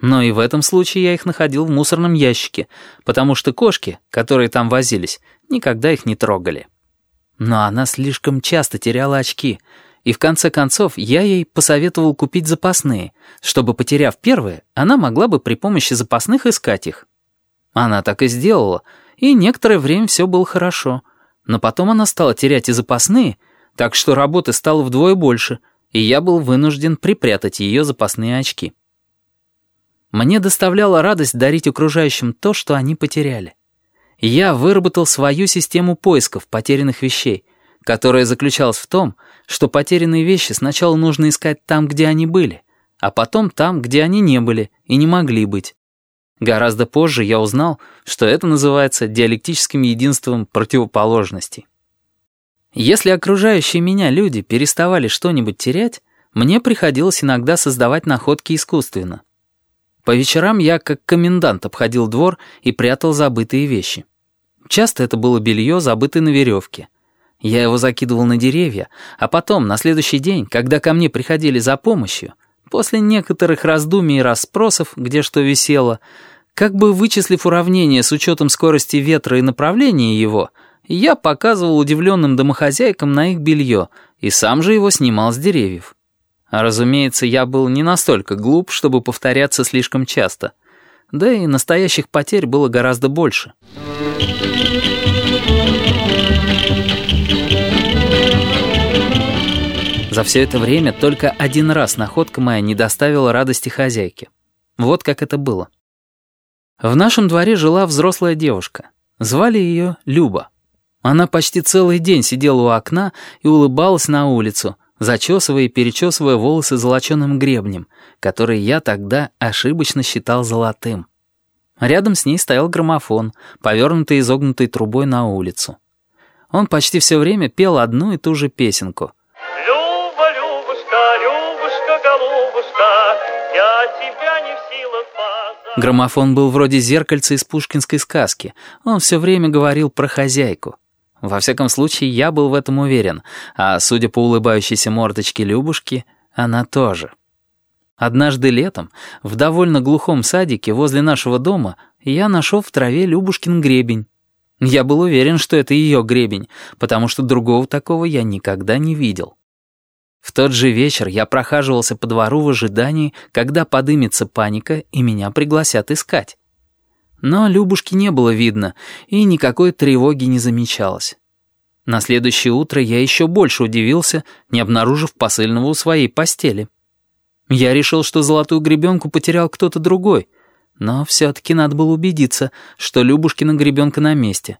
Но и в этом случае я их находил в мусорном ящике, потому что кошки, которые там возились, никогда их не трогали. Но она слишком часто теряла очки, и в конце концов я ей посоветовал купить запасные, чтобы, потеряв первые, она могла бы при помощи запасных искать их. Она так и сделала, и некоторое время все было хорошо. Но потом она стала терять и запасные, так что работы стало вдвое больше, и я был вынужден припрятать ее запасные очки. Мне доставляло радость дарить окружающим то, что они потеряли. Я выработал свою систему поисков потерянных вещей, которая заключалась в том, что потерянные вещи сначала нужно искать там, где они были, а потом там, где они не были и не могли быть. Гораздо позже я узнал, что это называется диалектическим единством противоположностей. Если окружающие меня люди переставали что-нибудь терять, мне приходилось иногда создавать находки искусственно. По вечерам я, как комендант, обходил двор и прятал забытые вещи. Часто это было белье, забытое на веревке. Я его закидывал на деревья, а потом, на следующий день, когда ко мне приходили за помощью, после некоторых раздумий и расспросов, где что висело, как бы вычислив уравнение с учетом скорости ветра и направления его, я показывал удивленным домохозяйкам на их белье и сам же его снимал с деревьев. А разумеется, я был не настолько глуп, чтобы повторяться слишком часто. Да и настоящих потерь было гораздо больше. За все это время только один раз находка моя не доставила радости хозяйке. Вот как это было. В нашем дворе жила взрослая девушка. Звали ее Люба. Она почти целый день сидела у окна и улыбалась на улицу, зачесывая и перечесывая волосы золоченым гребнем, который я тогда ошибочно считал золотым. Рядом с ней стоял граммофон, повернутый изогнутой трубой на улицу. Он почти все время пел одну и ту же песенку. Люба, Любушка, Любушка, голубушка, я тебя не в силах позабыть. Граммофон был вроде зеркальца из пушкинской сказки. Он все время говорил про хозяйку. Во всяком случае, я был в этом уверен, а судя по улыбающейся мордочке Любушки, она тоже. Однажды летом, в довольно глухом садике возле нашего дома, я нашел в траве Любушкин гребень. Я был уверен, что это ее гребень, потому что другого такого я никогда не видел. В тот же вечер я прохаживался по двору в ожидании, когда подымется паника и меня пригласят искать. Но Любушки не было видно, и никакой тревоги не замечалось. На следующее утро я еще больше удивился, не обнаружив посыльного у своей постели. Я решил, что золотую гребенку потерял кто-то другой, но все-таки надо было убедиться, что Любушкина гребенка на месте.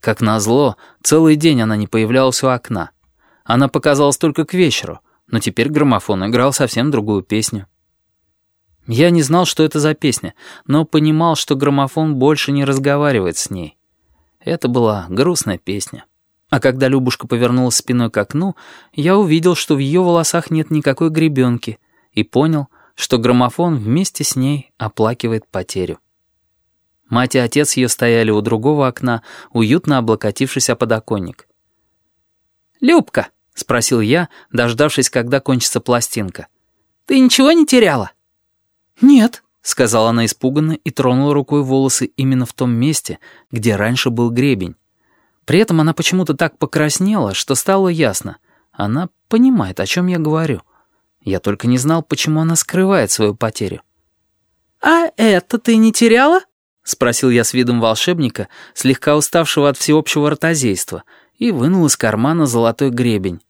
Как назло, целый день она не появлялась у окна. Она показалась только к вечеру, но теперь граммофон играл совсем другую песню. Я не знал, что это за песня, но понимал, что граммофон больше не разговаривает с ней. Это была грустная песня. А когда Любушка повернулась спиной к окну, я увидел, что в ее волосах нет никакой гребенки, и понял, что граммофон вместе с ней оплакивает потерю. Мать и отец ее стояли у другого окна, уютно облокотившись о подоконник. «Любка», — спросил я, дождавшись, когда кончится пластинка, — «ты ничего не теряла?» «Нет», — сказала она испуганно и тронула рукой волосы именно в том месте, где раньше был гребень. При этом она почему-то так покраснела, что стало ясно. Она понимает, о чем я говорю. Я только не знал, почему она скрывает свою потерю. «А это ты не теряла?» — спросил я с видом волшебника, слегка уставшего от всеобщего ротозейства, и вынул из кармана золотой гребень.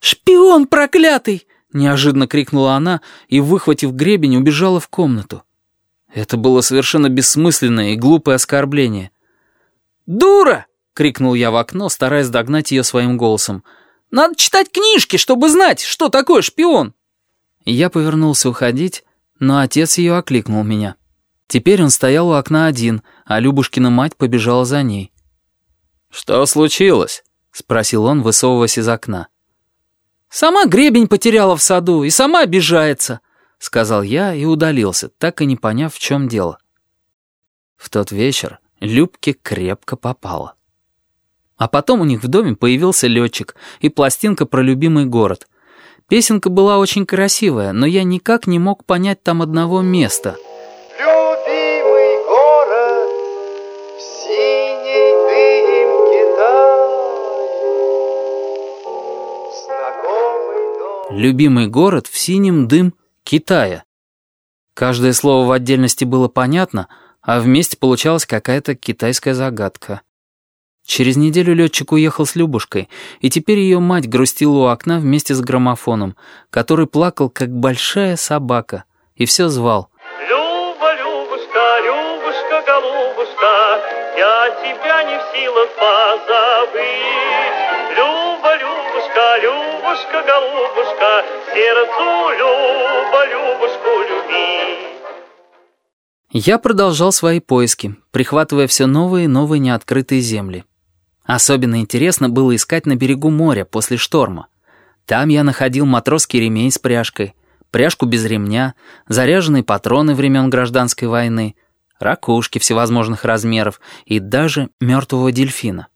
«Шпион проклятый!» — неожиданно крикнула она и, выхватив гребень, убежала в комнату. Это было совершенно бессмысленное и глупое оскорбление. «Дура!» — крикнул я в окно, стараясь догнать ее своим голосом. «Надо читать книжки, чтобы знать, что такое шпион!» Я повернулся уходить, но отец ее окликнул меня. Теперь он стоял у окна один, а Любушкина мать побежала за ней. «Что случилось?» — спросил он, высовываясь из окна. «Сама гребень потеряла в саду и сама обижается», — сказал я и удалился, так и не поняв, в чем дело. В тот вечер Любке крепко попало. А потом у них в доме появился летчик и пластинка про любимый город. Песенка была очень красивая, но я никак не мог понять там одного места. Любимый город в Любимый город в синем дым Китая. Каждое слово в отдельности было понятно, а вместе получалась какая-то китайская загадка. Через неделю летчик уехал с Любушкой, и теперь ее мать грустила у окна вместе с граммофоном, который плакал, как большая собака, и все звал. Люба, Любушка, Любушка, голубушка, я тебя не в силах позабыть. Любушка, голубушка, сердцу Люба, Любушку люби. Я продолжал свои поиски, прихватывая все новые и новые неоткрытые земли. Особенно интересно было искать на берегу моря после шторма. Там я находил матросский ремень с пряжкой, пряжку без ремня, заряженные патроны времен гражданской войны, ракушки всевозможных размеров и даже мертвого дельфина.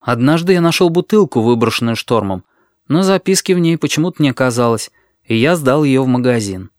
Однажды я нашел бутылку, выброшенную штормом, но записки в ней почему-то не оказалось, и я сдал ее в магазин.